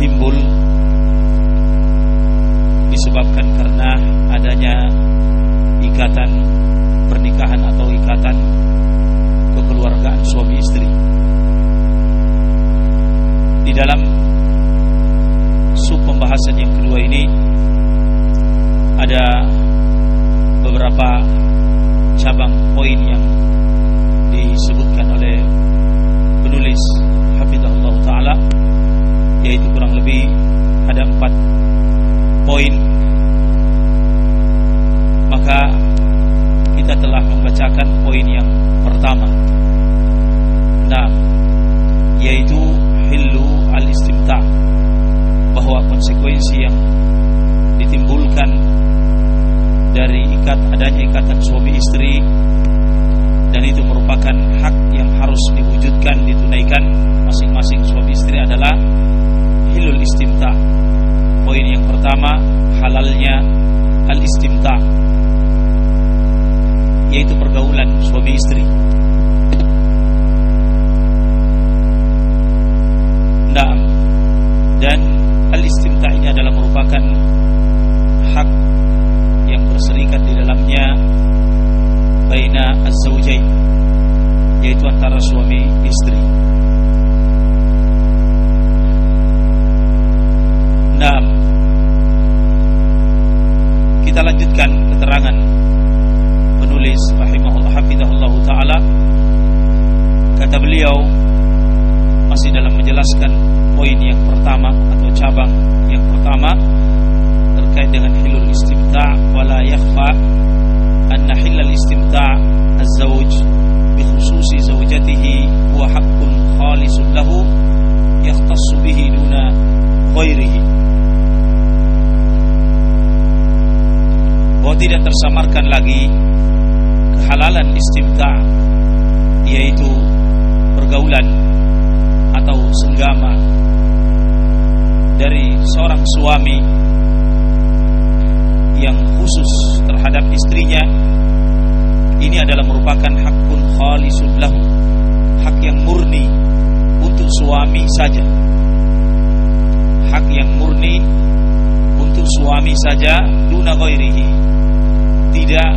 timbul disebabkan karena adanya ikatan pernikahan atau ikatan kekeluargaan suami istri. Di dalam sub pembahasan yang kedua ini ada beberapa cabang poin yang disebutkan oleh penulis yaitu kurang lebih ada empat poin. Maka kita telah membacakan poin yang pertama. Nah yaitu hillu al-istimta bahwa konsekuensi yang ditimbulkan dari ikat adanya ikatan suami istri dan itu merupakan hak yang harus diwujudkan ditunaikan masing-masing suami istri adalah hilul istimta poin yang pertama halalnya al-istimta yaitu pergaulan suami istri. Nah, dan al-istimta ini adalah merupakan hak yang berserikat di dalamnya baina az-zawjain yaitu antara suami istri. Nah, kita lanjutkan keterangan penulis rahimahullah hafizahullah taala. Kata beliau masih dalam menjelaskan poin yang pertama atau cabang yang pertama terkait dengan hilul istimta' wala yakhfa anna hilal istimta' az-zawj bi khususi zawjatihi huwa haqqun khalisun lahu yahtassu bihi duna ghairihi bahwa tidak tersamarkan lagi kehalalan istimta' yaitu pergaulan atau senggama dari seorang suami yang khusus terhadap istrinya. Ini adalah merupakan hakun khalisun lahu hak yang murni untuk suami saja. Hak yang murni untuk suami saja duna ghairihi tidak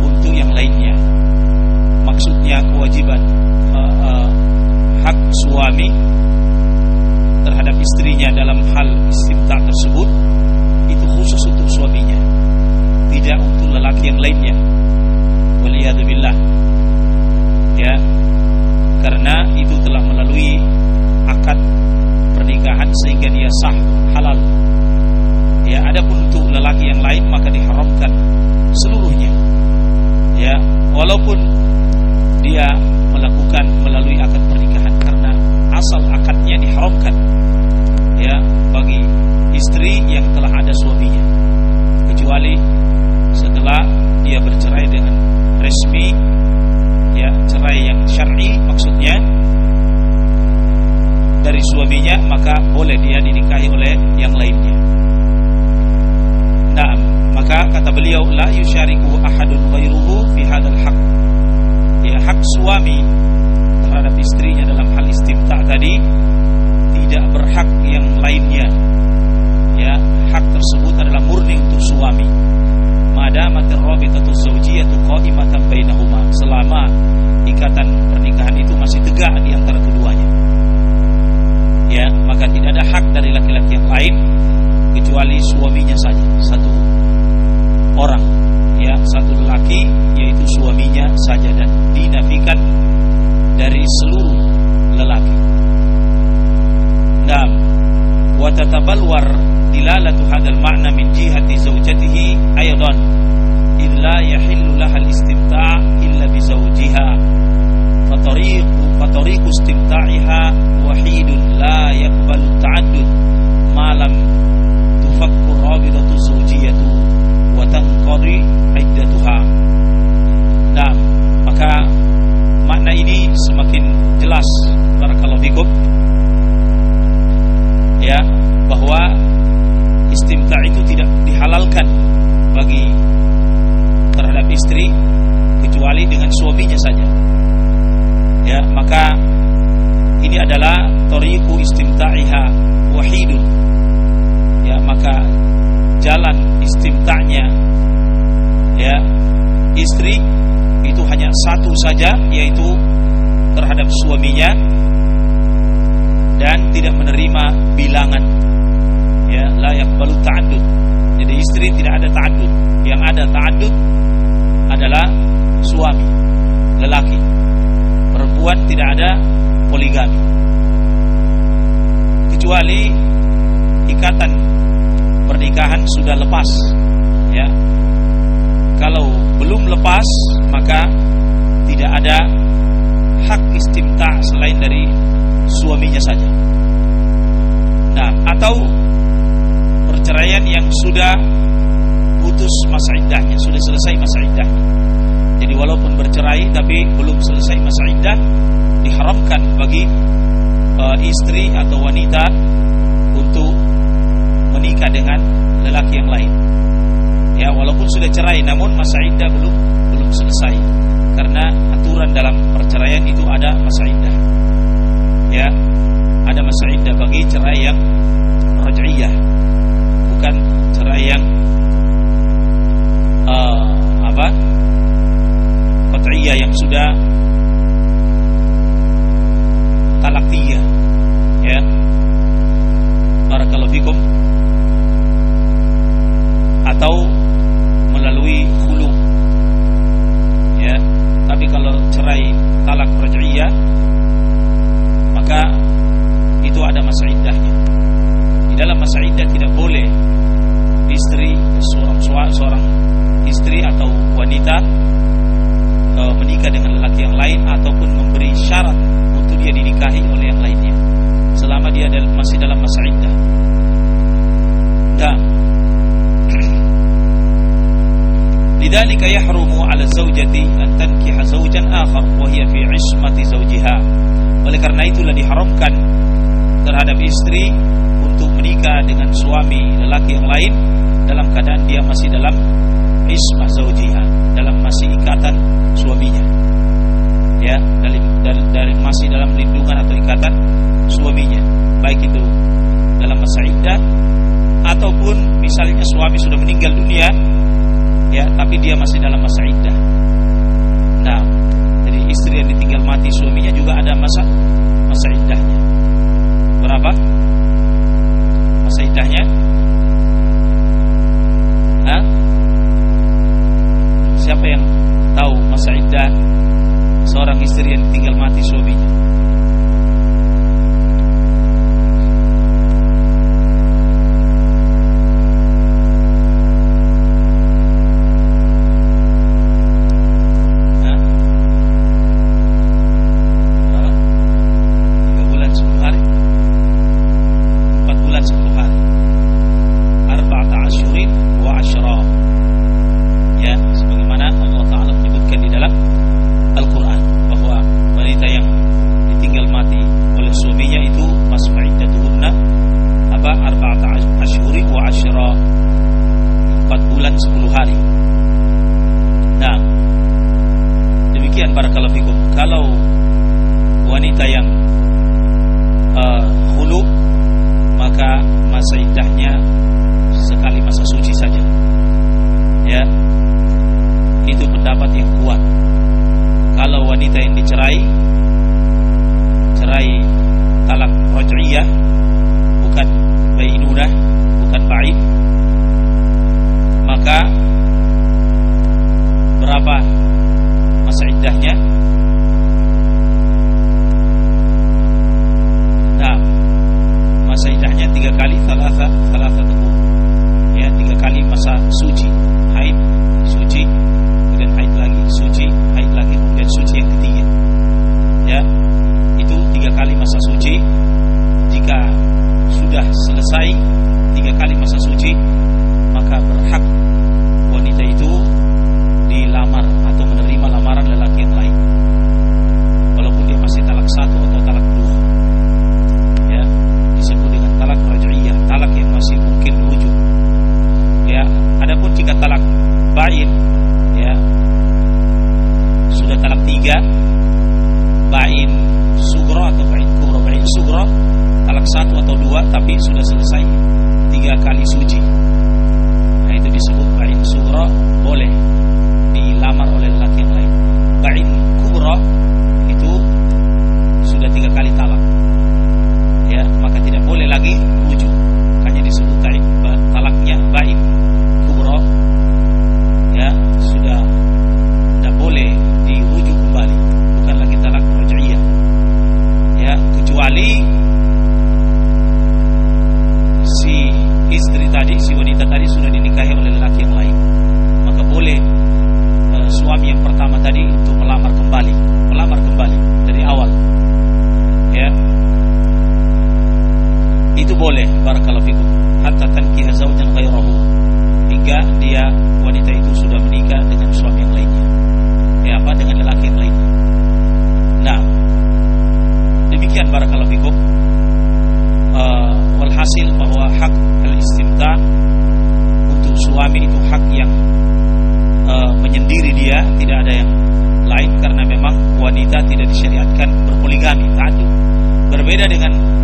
untuk yang lainnya. Maksudnya kewajiban uh, uh, hak suami terhadap istrinya dalam hal istimta tersebut itu khusus untuk suaminya. Tidak untuk lelaki yang lainnya. Waliyadzubillah ya. Karena itu telah melalui akad pernikahan sehingga dia sah halal. Ya adapun untuk lelaki yang lain maka diharamkan seluruhnya. Ya walaupun dia melakukan melalui akad pernikahan karena asal akadnya diharamkan ya bagi istri yang telah ada suaminya. Kecuali setelah dia bercerai dengan resmi ya cerai yang syar'i maksudnya dari suaminya maka boleh dia dinikahi oleh yang nah maka kata beliau la yusyariku ahadun ghairuhu fi hadzal haq. Ya hak suami terhadap istrinya dalam hal istimta tadi tidak berhak yang lainnya. Ya hak tersebut adalah murni untuk suami. Madamatir rabitatu zawjiyatu qa'imatan bainahuma. Selama ikatan pernikahan itu masih tegak di antara keduanya. Ya maka tidak ada hak dari laki-laki yang lain kecuali suaminya saja. Satu orang ya satu lelaki yaitu suaminya saja dan dinafikan dari seluruh lelaki. Naam. Wa tatabalwar dilalatu hadzal ma'na min jihati zawjatihi aidan illa yahillu laha al-istimta' illa bi zawjiha. Fatariqu fatariqu istimta'iha wahidun la yaqbalu ta'addud ma lam tufakku rabitatu zawjiyatu wa tanqadi iddatuha. Nah, maka makna ini semakin adalah tariqu istimta'iha wahidun ya maka jalan istimta'nya ya istri itu hanya satu saja yaitu terhadap suaminya dan tidak menerima bilangan ya la yaqbalu ta'addud jadi istri tidak ada ta'addud yang ada ta'addud adalah suami lelaki perempuan tidak ada poligami kecuali ikatan pernikahan sudah lepas ya. Kalau belum lepas maka tidak ada hak istimta selain dari suaminya saja. Nah atau perceraian yang sudah putus masa iddahnya sudah selesai masa iddahnya jadi walaupun bercerai tapi belum selesai masa iddah diharamkan bagi uh, istri atau wanita untuk menikah dengan lelaki yang lain. Ya, walaupun sudah cerai namun masa iddah belum belum selesai. Karena aturan dalam perceraian itu ada masa iddah. Ya, ada masa iddah bagi cerai yang raj'iyah. Bukan cerai yang uh, apa? Qat'iyah yang sudah talak tiga. Ya. Barakallahu fikum atau melalui hulu. Ya tapi kalau cerai talak raj'iyah maka itu ada masa iddahnya di dalam masa iddah tidak boleh istri seorang seorang istri atau wanita e, menikah dengan lelaki yang lain ataupun memberi syarat untuk dia dinikahi oleh yang lainnya. Selama dia masih dalam masa iddah dan لذلك يحرم على الزوجة أن تنكح زوجا آخر وهي في عصمة زوجها oleh karena itulah diharamkan terhadap istri untuk menikah dengan suami lelaki yang lain dalam keadaan dia masih dalam ismah zaujiha dalam masih ikatan suaminya ya dari, dari, dari masih dalam lindungan atau ikatan suaminya baik itu dalam masa iddah ataupun misalnya suami sudah meninggal dunia ya tapi dia masih dalam masa iddah. Nah jadi istri yang ditinggal mati suaminya juga ada masa masa iddahnya. Berapa? Masa iddahnya? Hah? siapa yang tahu masa iddah seorang istri yang ditinggal mati suaminya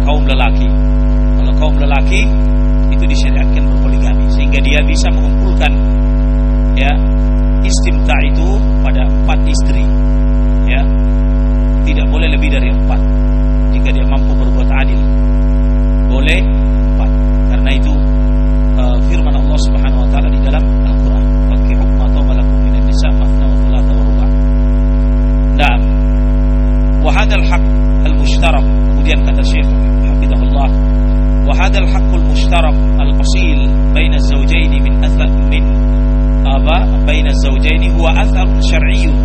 kaum lelaki. Kalau kaum lelaki itu disyariatkan berpoligami. Sehingga dia bisa mengumpulkan ya istimta itu pada empat istri ya. Tidak boleh lebih dari empat. Jika dia mampu berbuat adil boleh empat. Karena itu uh, firman Allah Subhanahu wa taala di dalam Al-Qur'an fakihu ma tawalakum minan nisa mathna wa thulatha wa ruba' Naam. Wa hadzal al-mushtarak. Kemudian kata Syekh hadzal haqqul mushtarak al-asil baina az-zawjayn min athar min aba baina az-zawjayn huwa athar syar'iyyun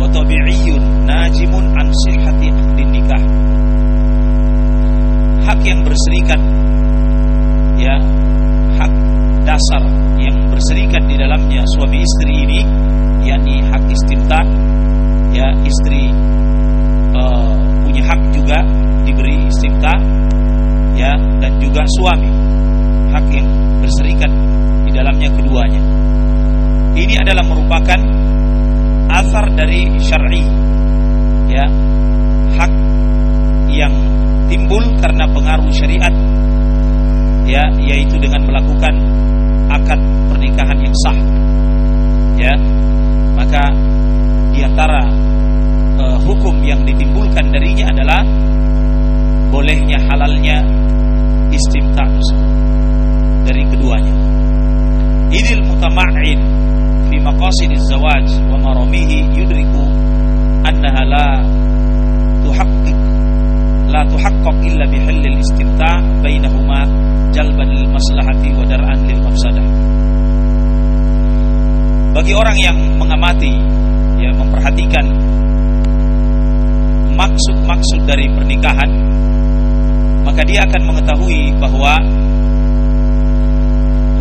wa tabi'iyyun najimun an sihhati aqdin nikah hak yang berserikat ya. hak dasar yang berserikat di dalamnya suami istri ini yakni hak istimta ya. Istri uh, punya hak juga diberi istimta ya dan juga suami hak yang berserikat di dalamnya keduanya. Ini adalah merupakan asar dari syar'i ya hak yang timbul karena pengaruh syariat ya yaitu dengan melakukan akad pernikahan yang sah ya. Maka di antara uh, hukum yang ditimbulkan darinya adalah bolehnya halalnya istimta dari keduanya. Idil mutama'in fi maqasid zawaj wa maramihi yudriku annaha la tuhaqqiq la tuhaqqaq illa bihall al-istimta' bainahuma jalban lil maslahati wa dar'an lil mafsadah. Bagi orang yang mengamati ya memperhatikan maksud-maksud dari pernikahan maka dia akan mengetahui bahwa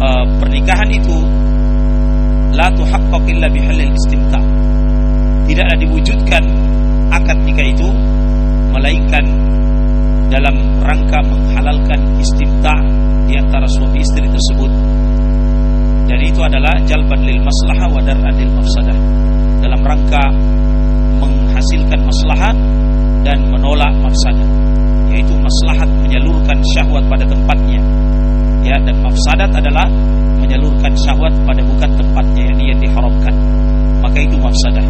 uh, pernikahan itu la tuhaqqaq illa bihalil istimta. Tidaklah diwujudkan akad nikah itu melainkan dalam rangka menghalalkan istimta di antara suami istri tersebut. Dan itu adalah jalban lil maslahah wa lil mafsadah. Dalam rangka menghasilkan maslahat dan menolak mafsadat yaitu maslahat menyalurkan syahwat pada tempatnya. Ya dan mafsadat adalah menyalurkan syahwat pada bukan tempatnya yang yang diharamkan. Maka itu mafsadah.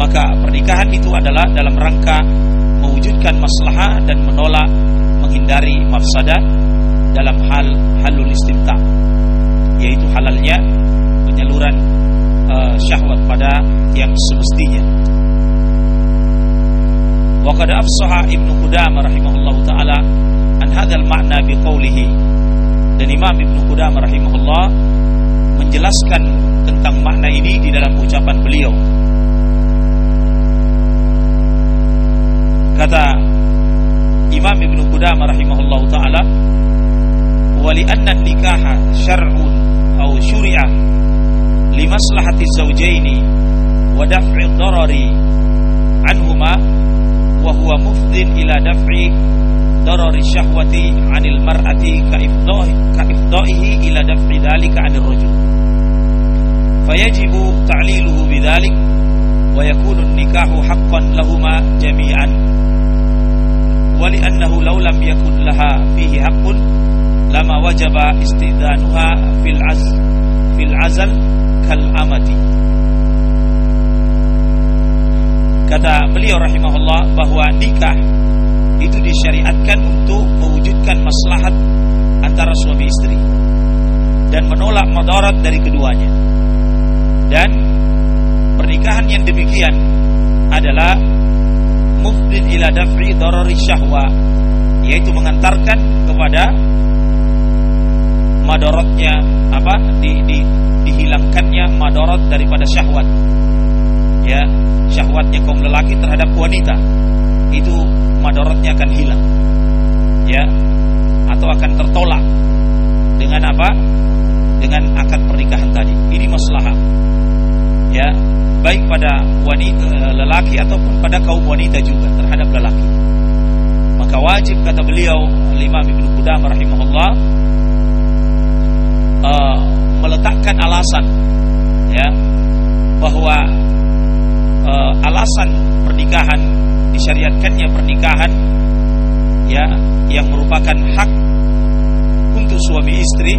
Maka pernikahan itu adalah dalam rangka mewujudkan maslahah dan menolak menghindari mafsadat dalam hal halul istimta. Yaitu halalnya penyaluran uh, syahwat pada yang semestinya وقد أفصح ابن قدامة رحمه الله تعالى عن هذا المعنى بقوله dan Imam Ibn Qudamah rahimahullah menjelaskan tentang makna ini di dalam ucapan beliau kata Imam Ibn Qudamah rahimahullah ta'ala wali anna nikaha syar'un atau syuri'ah limaslahati zawjaini wa daf'i darari anhuma وهو مفض إلى دفع ضرر الشهوة عن المرأة كإفضائه إلى دفع ذلك عن الرجل. فيجب تعليله بذلك ويكون النكاح حقا لهما جميعا. ولأنه لو لم يكن لها فيه حق lama wajaba istidanuha fil az fil azal kal kata beliau rahimahullah bahwa nikah itu disyariatkan untuk mewujudkan maslahat antara suami istri dan menolak madarat dari keduanya. Dan pernikahan yang demikian adalah mufdin ila daf'i darari syahwa yaitu mengantarkan kepada madorotnya apa di, di, dihilangkannya madorot daripada syahwat. Ya syahwatnya kaum lelaki terhadap wanita itu madorotnya akan hilang. Ya atau akan tertolak. Dengan apa? Dengan akad pernikahan tadi. Ini masalah ya baik pada wanita lelaki ataupun pada kaum wanita juga terhadap lelaki. Maka wajib kata beliau Imam Ibnu Qudamah rahimahullah uh, meletakkan alasan ya bahwa uh, alasan pernikahan disyariatkannya pernikahan ya yang merupakan hak untuk suami istri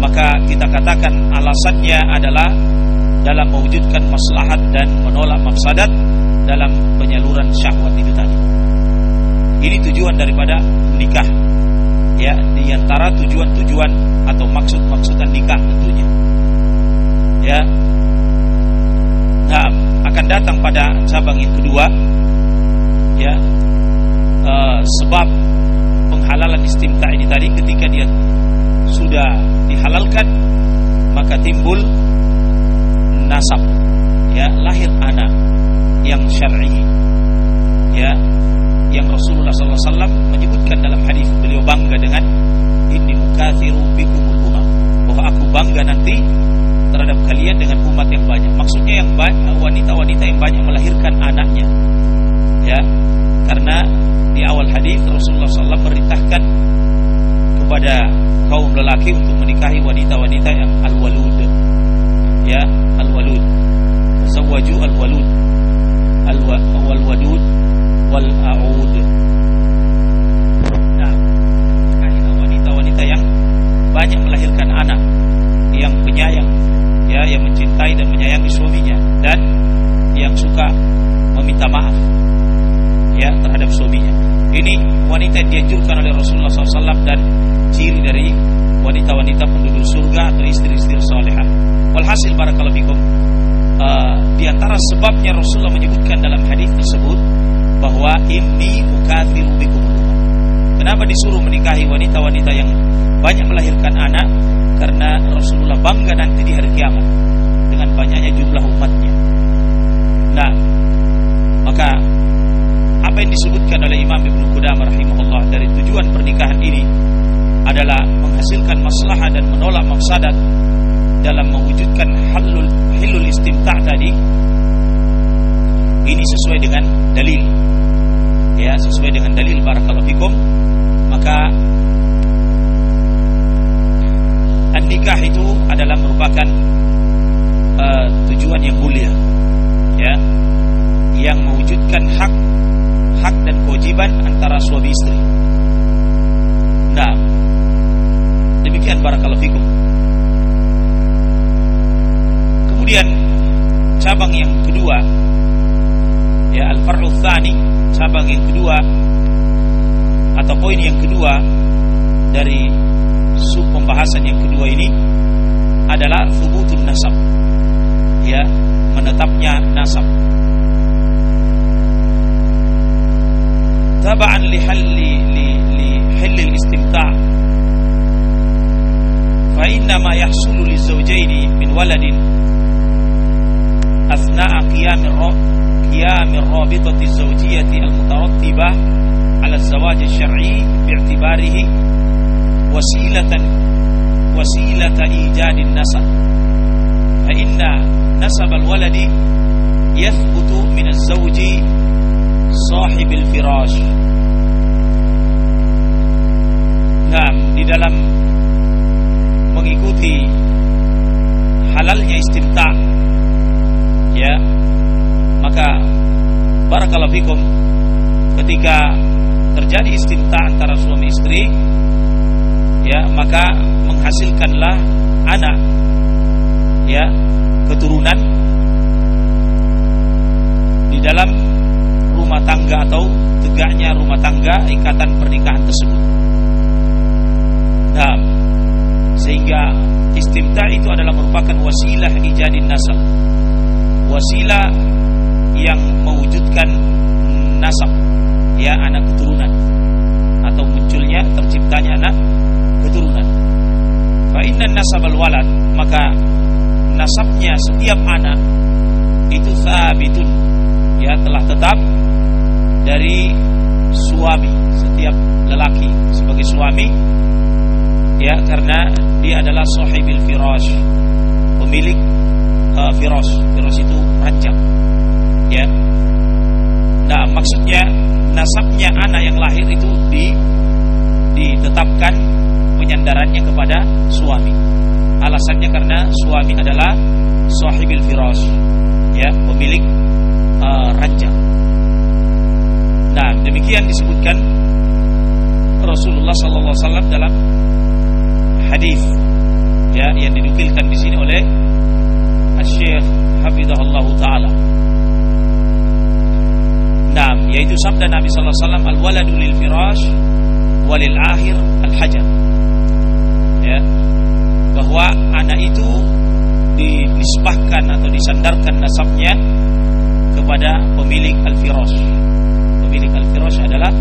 maka kita katakan alasannya adalah dalam mewujudkan maslahat dan menolak mafsadat dalam penyaluran syahwat itu tadi. Ini tujuan daripada menikah ya di antara tujuan-tujuan atau maksud-maksudan nikah tentunya ya nah akan datang pada cabang yang kedua ya. Uh, sebab penghalalan istimta ini tadi ketika dia sudah dihalalkan maka timbul nasab ya lahir anak yang syar'i ya yang Rasulullah SAW menyebutkan dalam hadis beliau bangga dengan ini mukathiru bikumul umam. Bahwa aku bangga nanti terhadap kalian dengan umat yang banyak. Maksudnya yang wanita-wanita yang banyak melahirkan anaknya. Ya. Karena di awal hadis Rasulullah SAW merintahkan kepada kaum lelaki untuk menikahi wanita-wanita yang al-walud. Ya al-walud. Zawaju al-walud. Al-walud wal a'ud. Nah, wanita-wanita yang banyak melahirkan anak, yang penyayang, ya, yang mencintai dan menyayangi suaminya dan yang suka meminta maaf ya terhadap suaminya. Ini wanita yang dianjurkan oleh Rasulullah SAW dan ciri dari wanita-wanita penduduk surga atau istri-istri solehah. Walhasil barakallahu fikum uh, di antara sebabnya Rasulullah menyebutkan dalam hadis tersebut bahwa ini ukathiru bikum Kenapa disuruh menikahi wanita-wanita yang banyak melahirkan anak? Karena Rasulullah bangga nanti di hari kiamat dengan banyaknya jumlah umatnya. Nah, maka apa yang disebutkan oleh Imam Ibnu Qudamah rahimahullah dari tujuan pernikahan ini adalah menghasilkan maslahah dan menolak mafsadat dalam mewujudkan halul hilul istimta' tadi. Ini sesuai dengan dalil. Ya sesuai dengan dalil barakallahu fikum. Maka nikah itu adalah merupakan uh, tujuan yang mulia ya yang mewujudkan hak hak dan kewajiban antara suami istri. Nah demikian barakallahu fikum. Kemudian cabang yang kedua ya al-far'u tsani cabang yang kedua atau poin yang kedua dari sub pembahasan yang kedua ini adalah thubutun nasab ya menetapnya nasab tabaan li halli li li halli al-istimta' fa inna ma yahsulu lizawjaini min waladin أثناء قيام قيام الرابطة الزوجية المترتبة على الزواج الشرعي باعتباره وسيلة وسيلة إيجاد النسب فإن نسب الولد يثبت من الزوج صاحب الفراش نعم di dalam mengikuti halalnya istimta' ya maka barakallahu fikum ketika terjadi istimta antara suami istri ya maka menghasilkanlah anak ya keturunan di dalam rumah tangga atau tegaknya rumah tangga ikatan pernikahan tersebut. Nah, sehingga istimta itu adalah merupakan wasilah ijadin nasab. Wasilah yang mewujudkan nasab ya anak keturunan atau munculnya terciptanya anak keturunan. Fa inna nasabal walad maka nasabnya setiap anak itu sabitun ya telah tetap dari suami setiap lelaki sebagai suami. Ya karena dia adalah sahibil firash pemilik uh, firash. Firash itu ranjang ya. Nah maksudnya nasabnya anak yang lahir itu di ditetapkan penyandarannya kepada suami alasannya karena suami adalah sahibil firash ya pemilik uh, ranjang nah demikian disebutkan Rasulullah sallallahu alaihi wasallam dalam hadis ya yang dinukilkan di sini oleh Syekh Hafizahullah taala. Nah, yaitu sabda Nabi sallallahu alaihi wasallam al-waladu lil firash walil akhir al-hajar. Ya. Bahwa anak itu dinisbahkan atau disandarkan nasabnya kepada pemilik al-firash. Pemilik al-firash adalah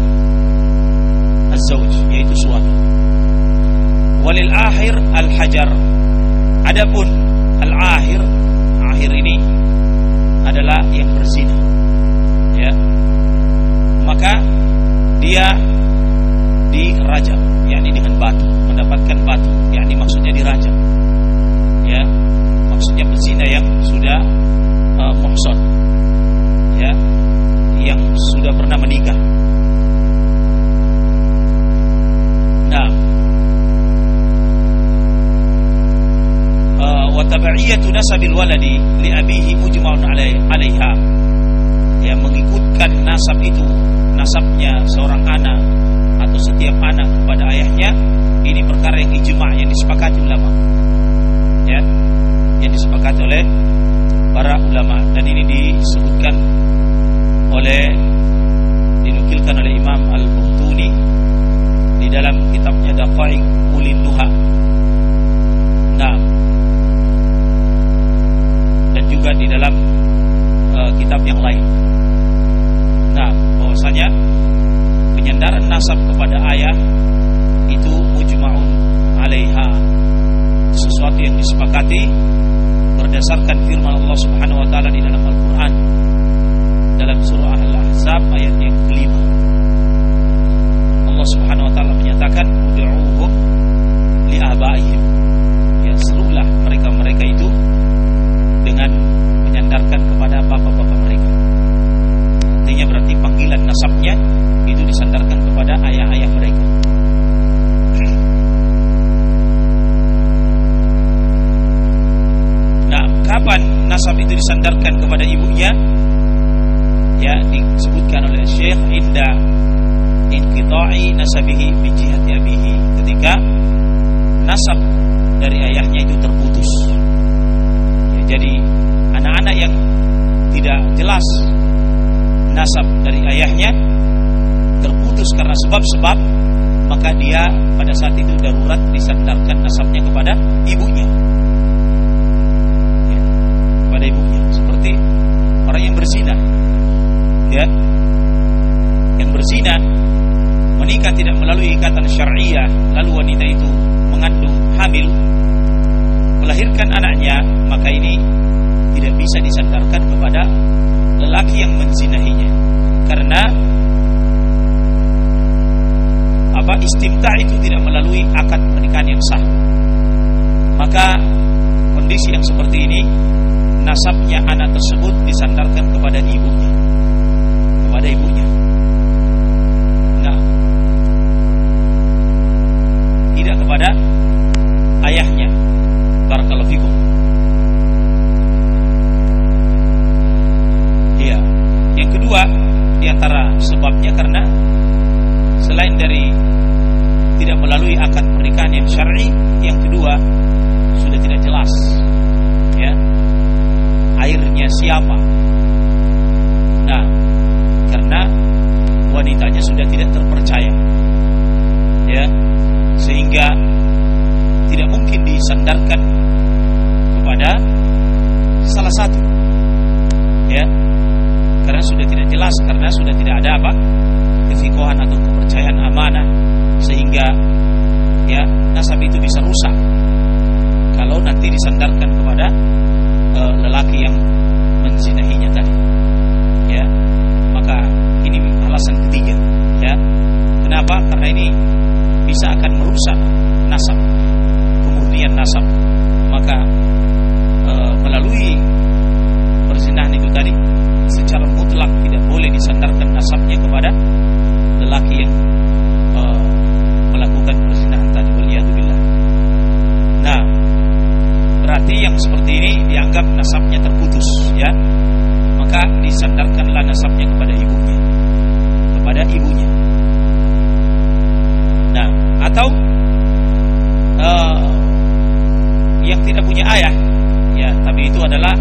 az-zawj, yaitu suami walil akhir al hajar adapun al akhir ini adalah yang berzina ya maka dia dirajam batu mendapatkan batu. Yakni maksudnya dirajam ya maksudnya berzina yang sudah uh, ya yang sudah pernah menikah. Nah wa tabi'iyatu nasabil waladi li abihi mujma'un 'alaiha. Yang mengikutkan nasab itu nasabnya seorang anak atau setiap anak kepada ayahnya ini perkara yang ijma' yang disepakati ulama. Ya yang disepakati oleh para ulama. Dan ini disebutkan oleh dinukilkan oleh Imam Al-Buhtuni di dalam kitabnya Daqaiq Ulin Nuha nah dan juga di dalam uh, kitab yang lain. Nah, bahwasanya penyandaran nasab kepada ayah itu mujma'un 'alaiha. Sesuatu yang disepakati berdasarkan firman Allah Subhanahu wa taala di dalam Al-Qur'an dalam surah Al-Ahzab ayat yang kelima. Allah Subhanahu wa taala menyatakan ud'uuhum li abaihim. Ya, serulah mereka-mereka itu dengan menyandarkan kepada bapak-bapak mereka. Artinya berarti panggilan nasabnya disandarkan kepada ayah-ayah mereka. Nah, kapan nasab itu disandarkan kepada ibunya? Ya, disebutkan oleh Syekh Inda inqita'i nasabihi bi jihati abihi ketika nasab dari ayahnya itu terputus jadi anak-anak yang tidak jelas nasab dari ayahnya terputus karena sebab-sebab maka dia pada saat itu darurat disandarkan nasabnya kepada ibunya. Ya, kepada ibunya. Seperti orang yang berzina. Ya. Yang berzina menikah tidak melalui ikatan syariah lalu wanita itu mengandung hamil melahirkan anaknya maka ini tidak bisa disandarkan kepada lelaki yang menzinahinya. Karena apa istimta itu tidak melalui akad pernikahan yang sah. Maka kondisi yang seperti ini nasabnya anak tersebut disandarkan kepada ibunya. Kepada ibunya. Nah. Tidak kepada ayahnya barakallahu fikum iya yang kedua di antara sebabnya karena selain dari tidak melalui akad pernikahan yang syar'i yang kedua sudah tidak jelas ya airnya siapa nah karena wanitanya sudah tidak terpercaya. Ya sehingga tidak mungkin disandarkan kepada salah satu. Ya karena sudah tidak jelas karena sudah tidak ada apa? Kefikohan atau kepercayaan amanah sehingga ya nasab itu bisa rusak. Kalau nanti disandarkan kepada uh, lelaki yang menzinahinya tadi. Ya. Maka ini alasan ketiga. Ya. Kenapa? Karena ini bisa akan merusak nasab kemurnian nasab. Maka e, melalui perzinahan itu tadi secara mutlak tidak boleh disandarkan nasabnya kepada lelaki yang e, melakukan perzinahan tadi. Waliyadzubillah nah berarti yang seperti ini dianggap nasabnya terputus ya maka disandarkanlah nasabnya kepada ibunya kepada ibunya. Nah atau uh, yang tidak punya ayah ya tapi itu adalah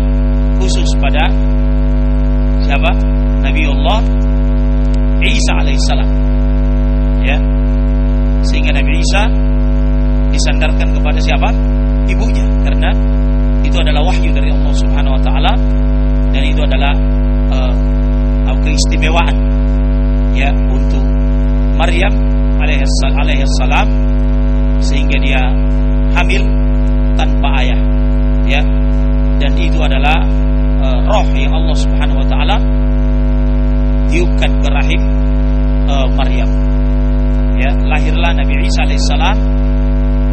khusus pada siapa? Nabi Allah Isa alaihissalam ya. Sehingga Nabi Isa disandarkan kepada siapa? Ibunya karena itu adalah wahyu dari Allah Subhanahu wa taala dan itu adalah uh, keistimewaan ya untuk Maryam alaihissalam sehingga dia hamil tanpa ayah ya. Dan itu adalah uh, roh yang Allah Subhanahu wa taala tiupkan ke rahim uh, Maryam ya. Lahirlah Nabi Isa alaihissalam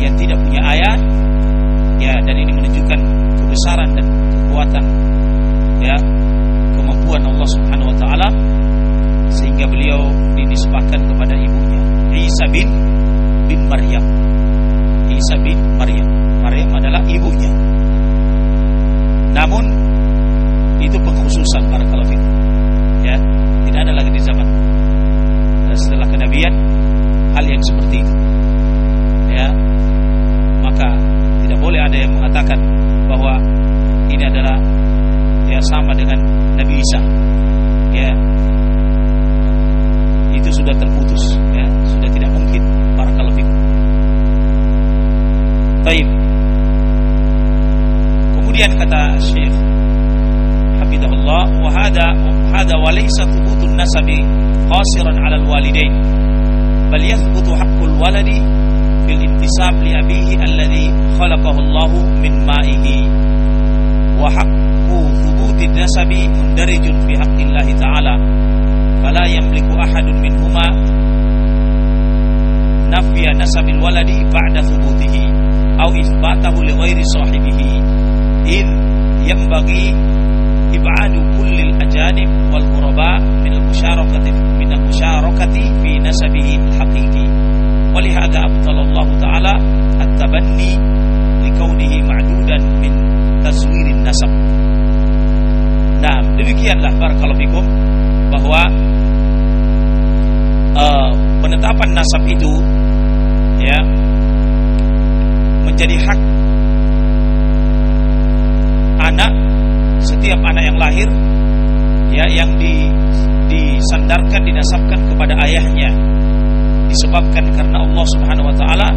yang tidak punya ayah ya. Dan ini menunjukkan kebesaran dan kekuatan ya kemampuan Allah Subhanahu wa taala sehingga beliau dinisbahkan kepada ibunya Isa bin bin Maryam. Isa bin Maryam. Maryam adalah ibunya. Namun itu pengkhususan para kalafir ya. Tidak ada lagi di zaman. Dan setelah kenabian hal yang seperti itu ya. Maka tidak boleh ada yang mengatakan bahwa ini adalah ya sama dengan Nabi Isa. Ya. Itu sudah terputus ya. Sudah tidak mungkin. Para kalafir Taib. Kemudian kata Syekh Habibullah wa hada hada wa laysa thubutun nasabi qasiran 'ala al-walidain bal yathbutu haqqul waladi bil intisab li abihi alladhi khalaqahu Allah min ma'ihi wa haqqu thubuti nasabi mundarijun fi haqqillahi ta'ala fala yamliku ahadun minhuma nafya nasabil waladi ba'da thubutihi aw ithbatahu li ghairi sahibihi id yanbaghi ib'adu kulli al-ajanib wal ghuraba min al-musyarakati min al-musyarakati fi nasabihi al-haqiqi ولهذا أبطل الله تعالى التبني لكونه معدودا من تزوير النسب Nah, demikianlah barakallahu fikum bahwa uh, penetapan nasab itu ya menjadi hak anak setiap anak yang lahir ya yang di, disandarkan dinasabkan kepada ayahnya disebabkan karena Allah Subhanahu wa taala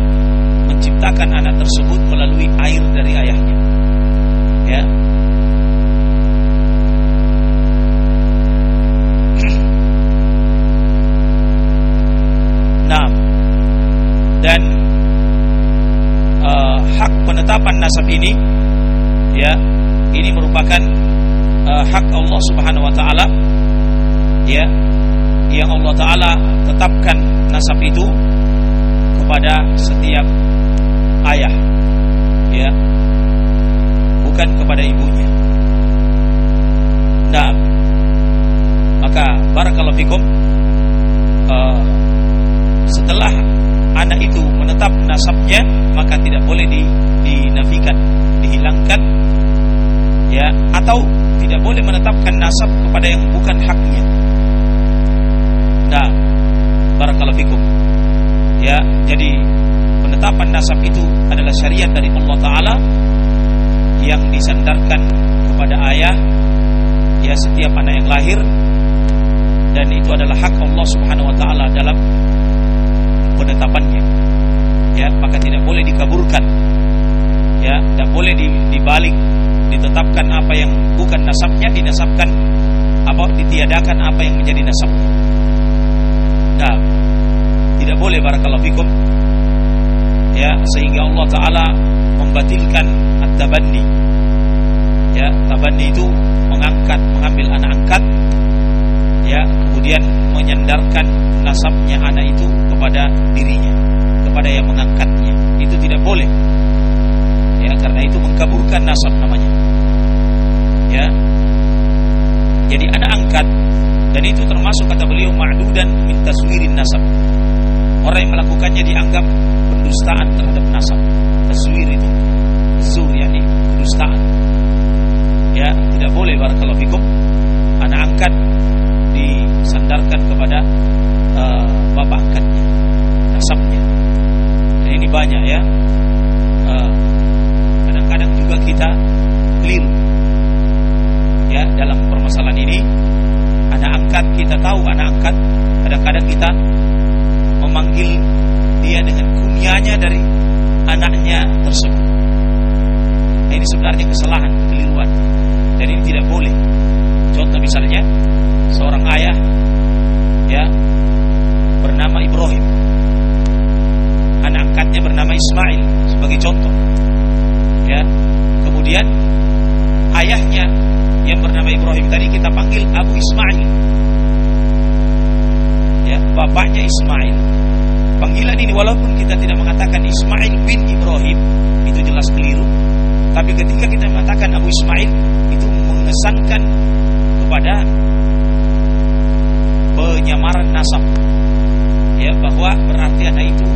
menciptakan anak tersebut melalui air dari ayahnya ya Nah, dan uh, hak penetapan nasab ini, ya, ini merupakan uh, hak Allah Subhanahu Wa Taala, ya, yang Allah Taala tetapkan nasab itu kepada setiap ayah, ya, bukan kepada ibunya. Nah, maka barakallahu fikum. Uh, setelah anak itu menetap nasabnya maka tidak boleh di, dinafikan dihilangkan. Ya atau tidak boleh menetapkan nasab kepada yang bukan haknya. Nah barakallahu fikum. Ya jadi penetapan nasab itu adalah syariat dari Allah Taala yang disandarkan kepada ayah ya setiap anak yang lahir. Dan itu adalah hak Allah Subhanahu wa taala dalam penetapannya ya maka tidak boleh dikaburkan. Ya tidak boleh dibalik ditetapkan apa yang bukan nasabnya dinasabkan apa ditiadakan apa yang menjadi nasab. Nah tidak boleh barakallahu fikum. Ya sehingga Allah taala membatilkan at-tabanni. Ya tabanni itu mengangkat mengambil anak angkat ya kemudian menyandarkan nasabnya anak itu kepada dirinya kepada yang mengangkatnya itu tidak boleh ya karena itu mengkaburkan nasab namanya. Ya. Jadi anak angkat. Dan itu termasuk kata beliau ma'dudan min taswirin nasab. Orang yang melakukannya dianggap pendustaan terhadap nasab. Taswir itu. Zur yakni pendustaan. Ya tidak boleh barakallahu fikum. Anak angkat disandarkan kepada uh, bapak angkatnya nasabnya. Dan ini banyak ya kadang-kadang juga kita keliru ya dalam permasalahan ini anak angkat kita tahu anak angkat. Kadang-kadang kita memanggil dia dengan kunyanya dari anaknya tersebut. Nah, ini sebenarnya kesalahan keliruan. Dan ini tidak boleh. Contoh misalnya seorang ayah ya bernama Ibrahim. Anak angkatnya bernama Ismail sebagai contoh ya kemudian ayahnya yang bernama Ibrahim tadi kita panggil Abu Ismail. Ya bapaknya Ismail. Panggilan ini walaupun kita tidak mengatakan Ismail bin Ibrahim itu jelas keliru. Tapi ketika kita mengatakan Abu Ismail itu mengesankan kepada penyamaran nasab. Ya bahwa berarti anak itu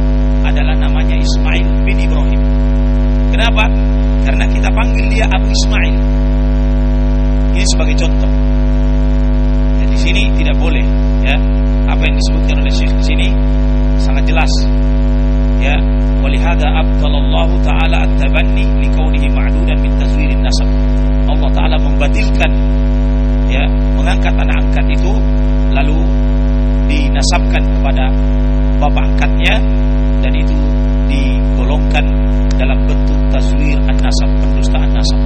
adalah namanya Ismail bin Ibrahim. Kenapa karena kita panggil dia Abu Ismail. Ini sebagai contoh. Ya, di sini tidak boleh ya. Apa yang disebutkan oleh Syekh di sini sangat jelas ya. Walihada abdalallahu taala at-tabanni likaunihi ma'dudan min tazwirin nasab. Allah taala membatilkan ya mengangkat anak angkat itu lalu dinasabkan kepada bapak angkatnya dan itu digolongkan dalam bentuk tazwir an-nasab pendustaan nasab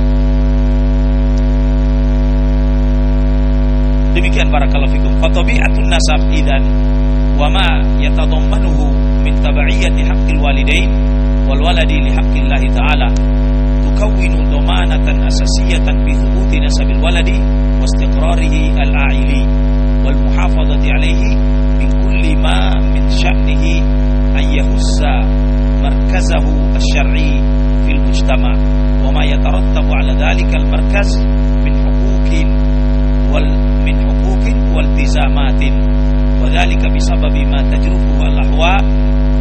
demikian barakallahu fikum fatabi'atun nasab idan wa ma yatadammanuhu min tabi'iyati haqqil walidain wal waladi li haqqillah ta'ala tukawwinu dhamanatan asasiyatan bi thubuti nasabil waladi wa istiqrarihi al-a'ili wal muhafazati alayhi min kulli ma min sya'nihi markazahu asy-syar'i al-markaz min huquqin wal min huquqin wal tizamatin wa dhalika bisababi ma tajruhu al-ahwa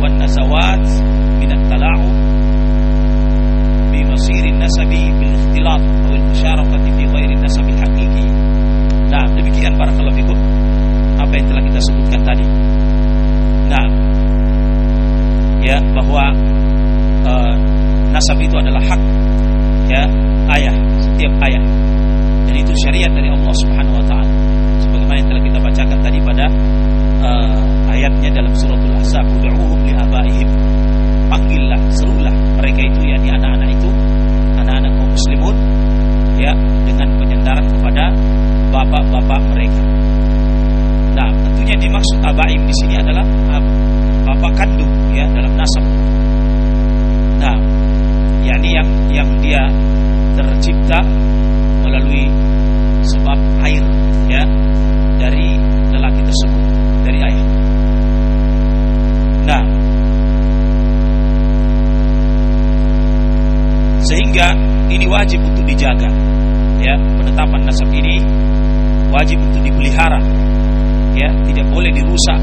wan nazawat min at-tala'ub bi masir an-nasabi bil ikhtilat aw al-musyarakati fi ghairi an-nasab al-haqiqi nah demikian barakallahu fikum apa yang telah kita sebutkan tadi? nah ya bahwa uh, nasab itu adalah hak ya ayah setiap ayah. Dan itu syariat dari Allah Subhanahu wa taala. Sebagaimana yang telah kita bacakan tadi pada uh, ayatnya dalam suratul ahzab ud'uhum li abaihim. Panggillah serulah mereka itu yakni anak-anak itu anak-anak kaum muslimun ya dengan penyandaran kepada bapak-bapak mereka. Nah tentunya dimaksud abaim di sini adalah bapak kandung ya dalam nasab. Nah yakni yang yang dia tercipta melalui sebab air ya dari lelaki tersebut dari ayah. Nah, sehingga ini wajib untuk dijaga ya penetapan nasab ini wajib untuk dipelihara ya tidak boleh dirusak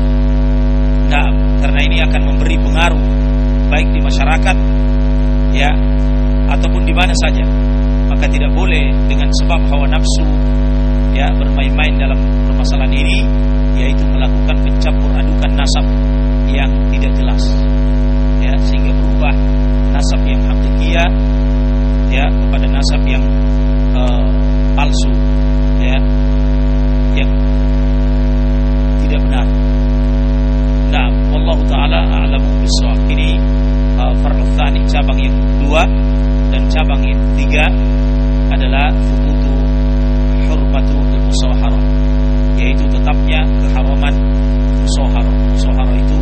nah karena ini akan memberi pengaruh baik di masyarakat ya ataupun di mana saja maka tidak boleh dengan sebab hawa nafsu ya bermain-main dalam permasalahan ini yaitu melakukan pencampur adukan nasab yang tidak jelas ya sehingga berubah nasab yang hakikiyah ya kepada nasab yang uh, palsu ya yang tidak benar. Nah, wallahu taala a'lamu bissawab. Al-Far'u cabang yang dua dan cabang yang ketiga adalah fukutu hurmatu al-musaharah yaitu tetapnya keharaman musaharah. Musaharah itu